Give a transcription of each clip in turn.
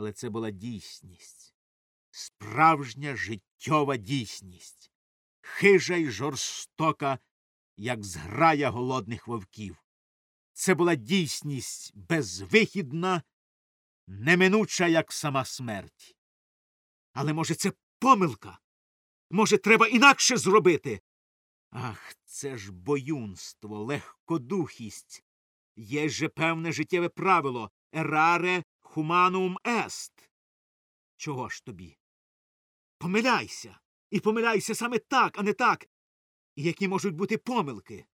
Але це була дійсність, справжня життєва дійсність, хижа й жорстока, як зграя голодних вовків. Це була дійсність безвихідна, неминуча, як сама смерть. Але, може, це помилка? Може, треба інакше зробити? Ах, це ж боюнство, легкодухість. Є же певне життєве правило ераре хуманум ест. Чого ж тобі? Помиляйся. І помиляйся саме так, а не так. І які можуть бути помилки?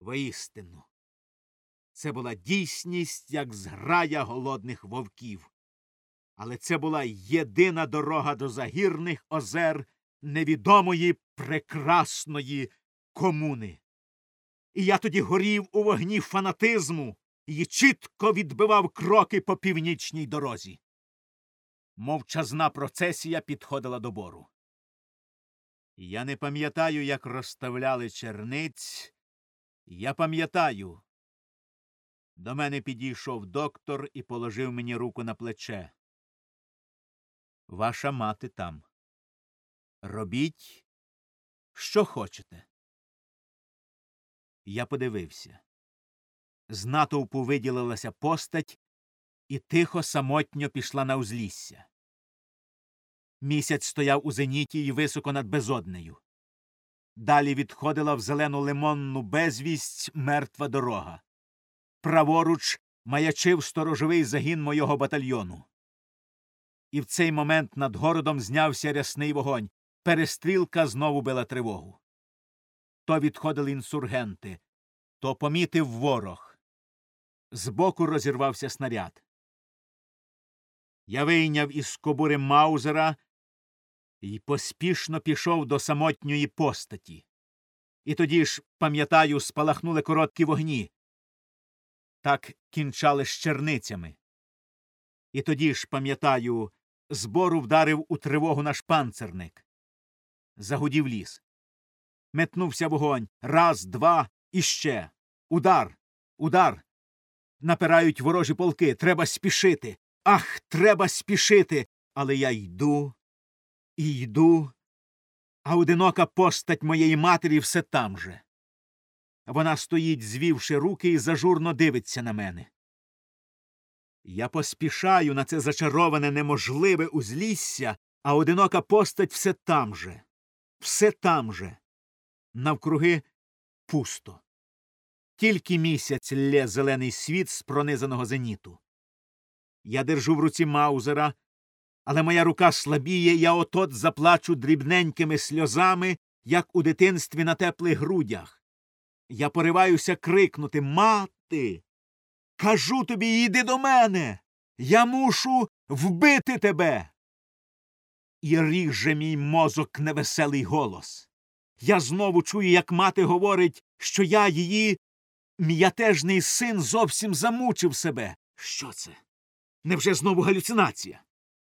Воістину. Це була дійсність, як зграя голодних вовків. Але це була єдина дорога до загірних озер невідомої прекрасної комуни. І я тоді горів у вогні фанатизму і чітко відбивав кроки по північній дорозі. Мовчазна процесія підходила до бору. Я не пам'ятаю, як розставляли черниць. Я пам'ятаю. До мене підійшов доктор і положив мені руку на плече. Ваша мати там. Робіть, що хочете. Я подивився. З натовпу виділилася постать і тихо самотньо пішла на узлісся. Місяць стояв у зеніті і високо над безоднею. Далі відходила в зелену лимонну безвість мертва дорога. Праворуч маячив сторожовий загін мого батальйону. І в цей момент над городом знявся рясний вогонь. Перестрілка знову била тривогу. То відходили інсургенти, то помітив ворог. Збоку розірвався снаряд. Я вийняв із кобури Маузера і поспішно пішов до самотньої постаті. І тоді ж, пам'ятаю, спалахнули короткі вогні. Так кінчали з черницями. І тоді ж, пам'ятаю, збору вдарив у тривогу наш панцерник. Загудів ліс. Метнувся вогонь. Раз, два і ще. Удар. Удар. Напирають ворожі полки. Треба спішити. Ах, треба спішити. Але я йду і йду, а одинока постать моєї матері все там же. Вона стоїть, звівши руки, і зажурно дивиться на мене. Я поспішаю на це зачароване неможливе узлісся, а одинока постать все там же, все там же. Навкруги пусто. Тільки місяць лє зелений світ з пронизаного зеніту. Я держу в руці Маузера, але моя рука слабіє, я отот заплачу дрібненькими сльозами, як у дитинстві на теплих грудях. Я пориваюся крикнути Мати. Кажу тобі, іди до мене. Я мушу вбити тебе. І ріже мій мозок невеселий голос. Я знову чую, як мати говорить, що я її м'ятежний син зовсім замучив себе. Що це? Невже знову галюцинація?